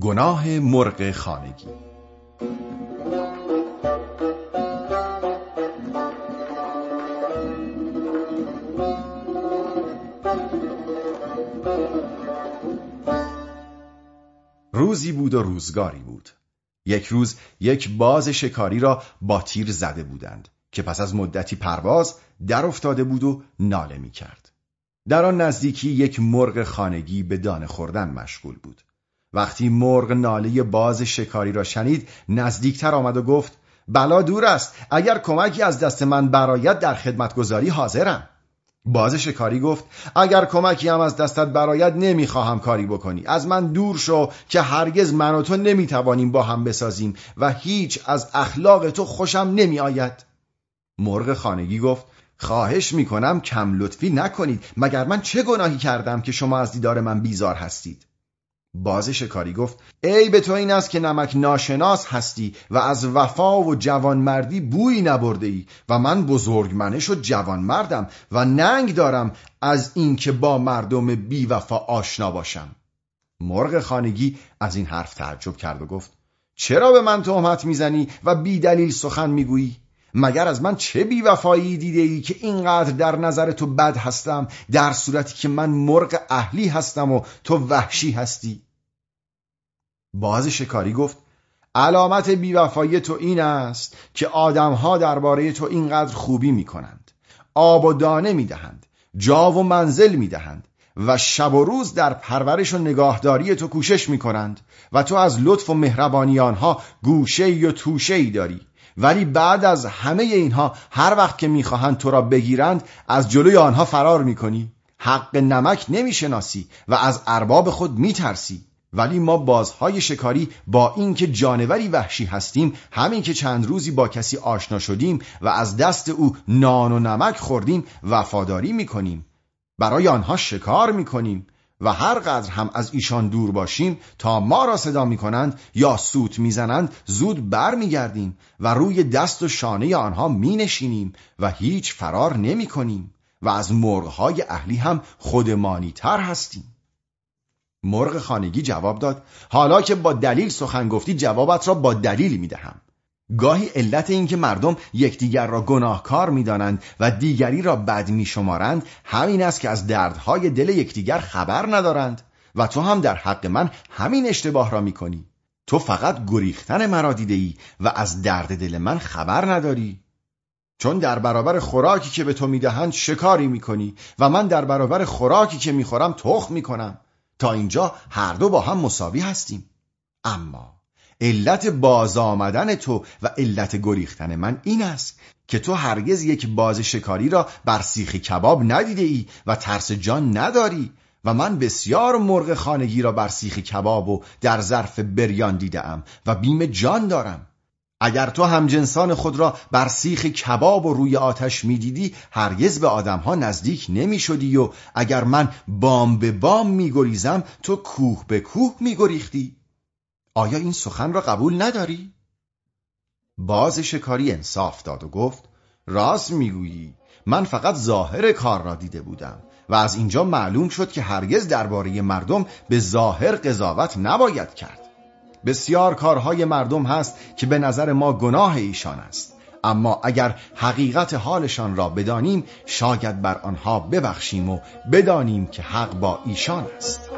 گناه مرغ خانگی روزی بود و روزگاری بود یک روز یک باز شکاری را با تیر زده بودند که پس از مدتی پرواز در افتاده بود و ناله می کرد. در آن نزدیکی یک مرغ خانگی به دانه خوردن مشغول بود. وقتی مرغ ناله باز شکاری را شنید نزدیکتر آمد و گفت بلا دور است اگر کمکی از دست من برایت در خدمتگذاری حاضرم. باز شکاری گفت اگر کمکی هم از دستت برایت نمی‌خواهم کاری بکنی. از من دور شو که هرگز من و تو نمی‌توانیم با هم بسازیم و هیچ از اخلاق تو خوشم نمیآید. مرغ خانگی گفت خواهش می‌کنم کم لطفی نکنید مگر من چه گناهی کردم که شما از دیدار من بیزار هستید؟ باز شکاری گفت ای به تو این است که نمک ناشناس هستی و از وفا و جوانمردی بویی نبرده ای و من بزرگمنش و جوانمردم و ننگ دارم از اینکه با مردم بی وفا آشنا باشم. مرغ خانگی از این حرف تعجب کرد و گفت چرا به من تهمت می‌زنی و بی دلیل سخن می‌گویی؟ مگر از من چه بیوفایی دیده ای که اینقدر در نظر تو بد هستم در صورتی که من مرغ اهلی هستم و تو وحشی هستی؟ باز شکاری گفت علامت بیوفایی تو این است که آدمها درباره تو اینقدر خوبی می کنند آب و دانه می دهند جا و منزل می دهند و شب و روز در پرورش و نگاهداری تو کوشش می کنند و تو از لطف و مهربانی آنها گوشه و توشه ای داری. ولی بعد از همه اینها هر وقت که می‌خواهند تو را بگیرند از جلوی آنها فرار می‌کنی. حق نمک نمی‌شناسی و از ارباب خود میترسی. ولی ما بازهای شکاری با اینکه جانوری وحشی هستیم همین که چند روزی با کسی آشنا شدیم و از دست او نان و نمک خوردیم وفاداری می‌کنیم. برای آنها شکار می‌کنیم. و هر قدر هم از ایشان دور باشیم تا ما را صدا می کنند یا سوت می‌زنند زود بر می گردیم و روی دست و شانه آنها می نشینیم و هیچ فرار نمی کنیم و از مرغهای اهلی هم خودمانی تر هستیم. مرغ خانگی جواب داد حالا که با دلیل سخن گفتی جوابت را با دلیل می دهم گاهی علت اینکه مردم یکدیگر را گناهکار می‌دانند و دیگری را بد میشمارند همین است که از دردهای دل یکدیگر خبر ندارند. و تو هم در حق من همین اشتباه را می‌کنی. تو فقط گریختن مرا دیده ای و از درد دل من خبر نداری. چون در برابر خوراکی که به تو می‌دهند شکاری می‌کنی و من در برابر خوراکی که می‌خورم تخم می‌کنم. تا اینجا هر دو با هم مساوی هستیم. اما علت باز آمدن تو و علت گریختن من این است که تو هرگز یک باز شکاری را بر سیخ کباب ندیده ای و ترس جان نداری و من بسیار مرغ خانگی را بر سیخ کباب و در ظرف بریان دیدم و بیم جان دارم. اگر تو همجنسان خود را بر سیخ کباب و روی آتش می‌دیدی هرگز به آدمها نزدیک نمی شدی و اگر من بام به بام می گریزم تو کوه به کوه می گریختی آیا این سخن را قبول نداری؟ باز شکاری انصاف داد و گفت راست می‌گویی من فقط ظاهر کار را دیده بودم و از اینجا معلوم شد که هرگز درباره مردم به ظاهر قضاوت نباید کرد. بسیار کارهای مردم هست که به نظر ما گناه ایشان است. اما اگر حقیقت حالشان را بدانیم شاید بر آنها ببخشیم و بدانیم که حق با ایشان است.